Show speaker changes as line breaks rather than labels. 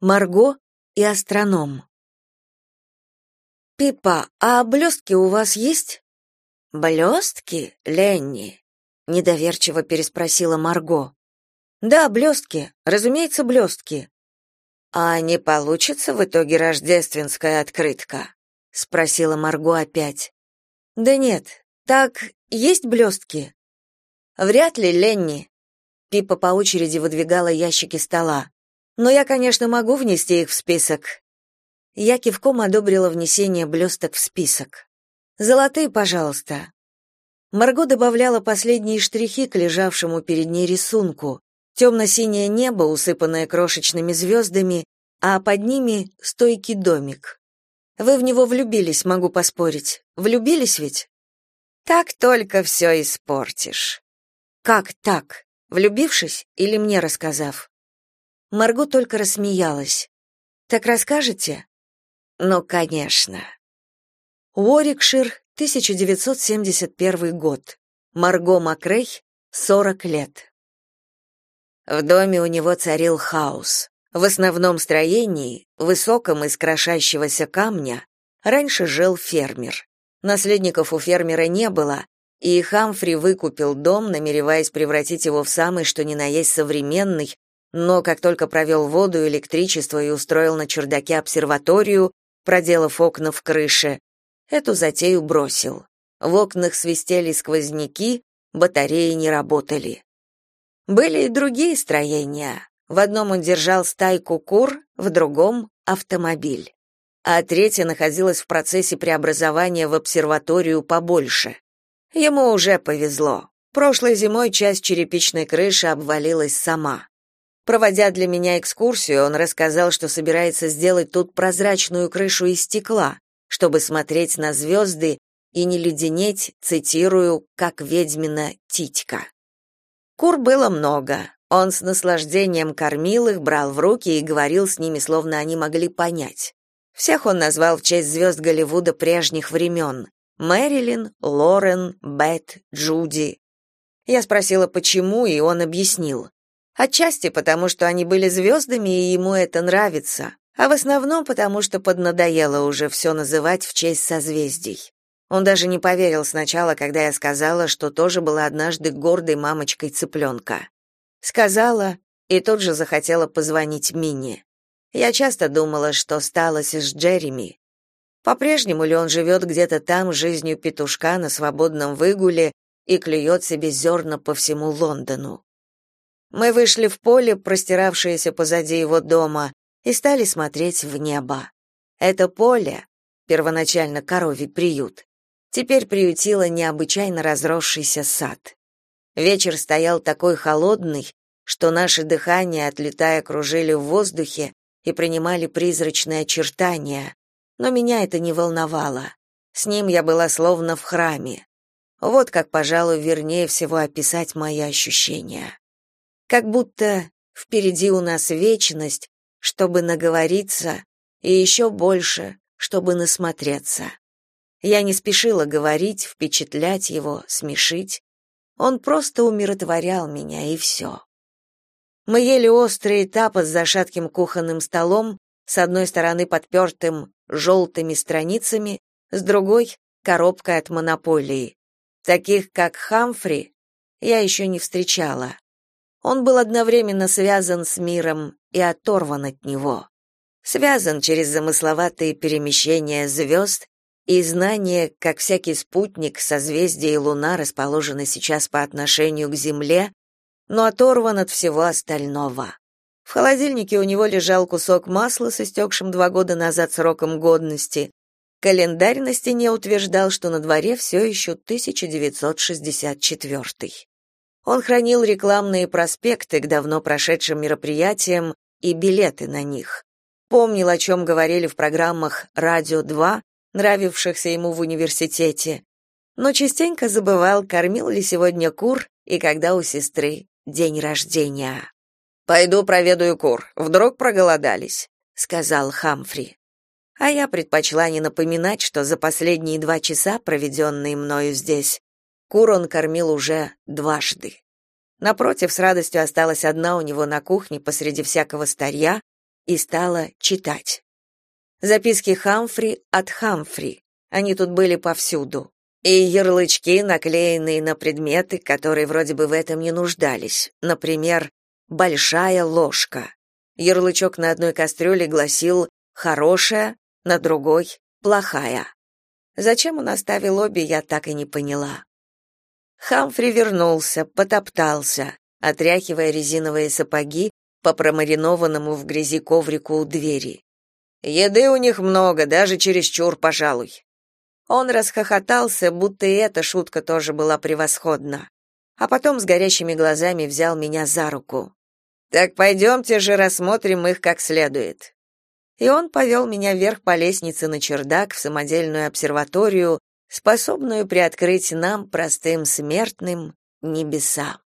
Марго и астроном. Пипа, а блестки у вас есть? Блестки, Ленни? недоверчиво переспросила Марго. Да, блестки, разумеется, блестки. А не получится в итоге рождественская открытка? спросила Марго опять. Да нет. Так, есть блестки?» Вряд ли, Ленни. Пипа по очереди выдвигала ящики стола. Но я, конечно, могу внести их в список. Я кивком одобрила внесение блесток в список. Золотые, пожалуйста. Марго добавляла последние штрихи к лежавшему перед ней рисунку. Темно-синее небо, усыпанное крошечными звездами, а под ними стойкий домик. Вы в него влюбились, могу поспорить. Влюбились ведь? Так только все испортишь. Как так? Влюбившись или мне рассказав? Марго только рассмеялась. Так расскажете? Ну, конечно. Уорикшир, 1971 год. Марго Макрей, 40 лет. В доме у него царил хаос. В основном строении, высоком из крошащегося камня, раньше жил фермер. Наследников у фермера не было, и Хамфри выкупил дом, намереваясь превратить его в самый что ни на есть современный, но как только провел воду, электричество и устроил на чердаке обсерваторию, проделав окна в крыше, эту затею бросил. В окнах свистели сквозняки, батареи не работали. Были и другие строения. В одном он держал стайку кур, в другом — автомобиль. А третья находилась в процессе преобразования в обсерваторию побольше. Ему уже повезло. Прошлой зимой часть черепичной крыши обвалилась сама. Проводя для меня экскурсию, он рассказал, что собирается сделать тут прозрачную крышу из стекла, чтобы смотреть на звезды и не леденеть, цитирую, как ведьмина титька. Кур было много. Он с наслаждением кормил их, брал в руки и говорил с ними, словно они могли понять. Всех он назвал в честь звезд Голливуда прежних времен. Мэрилин, Лорен, Бет, Джуди. Я спросила, почему, и он объяснил. Отчасти потому, что они были звездами, и ему это нравится, а в основном потому, что поднадоело уже все называть в честь созвездий. Он даже не поверил сначала, когда я сказала, что тоже была однажды гордой мамочкой цыпленка. Сказала и тут же захотела позвонить Мине. Я часто думала, что сталось с Джереми. По-прежнему ли он живет где-то там жизнью петушка на свободном выгуле и клюет себе зерна по всему Лондону? Мы вышли в поле, простиравшееся позади его дома, и стали смотреть в небо. Это поле, первоначально коровий приют, теперь приютило необычайно разросшийся сад. Вечер стоял такой холодный, что наши дыхания, отлетая, кружили в воздухе и принимали призрачные очертания, но меня это не волновало. С ним я была словно в храме. Вот как, пожалуй, вернее всего описать мои ощущения. Как будто впереди у нас вечность, чтобы наговориться, и еще больше, чтобы насмотреться. Я не спешила говорить, впечатлять его, смешить. Он просто умиротворял меня, и все. Мы ели острые тапы за шатким кухонным столом, с одной стороны подпертым желтыми страницами, с другой — коробкой от монополии. Таких, как Хамфри, я еще не встречала. Он был одновременно связан с миром и оторван от него. Связан через замысловатые перемещения звезд и знание, как всякий спутник, созвездие и луна расположены сейчас по отношению к Земле, но оторван от всего остального. В холодильнике у него лежал кусок масла с истекшим два года назад сроком годности. Календарь на стене утверждал, что на дворе все еще 1964 он хранил рекламные проспекты к давно прошедшим мероприятиям и билеты на них. Помнил, о чем говорили в программах «Радио 2», нравившихся ему в университете, но частенько забывал, кормил ли сегодня кур и когда у сестры день рождения. «Пойду проведаю кур, вдруг проголодались», — сказал Хамфри. А я предпочла не напоминать, что за последние два часа, проведенные мною здесь, Кур он кормил уже дважды. Напротив, с радостью осталась одна у него на кухне посреди всякого старья, и стала читать. Записки Хамфри от Хамфри. Они тут были повсюду. И ярлычки, наклеенные на предметы, которые вроде бы в этом не нуждались. Например, «большая ложка». Ярлычок на одной кастрюле гласил «хорошая», на другой «плохая». Зачем он оставил обе, я так и не поняла. Хамфри вернулся, потоптался, отряхивая резиновые сапоги по промаринованному в грязи коврику у двери. «Еды у них много, даже чересчур, пожалуй». Он расхохотался, будто и эта шутка тоже была превосходна. А потом с горящими глазами взял меня за руку. «Так пойдемте же рассмотрим их как следует». И он повел меня вверх по лестнице на чердак в самодельную обсерваторию, способную приоткрыть нам, простым смертным, небеса.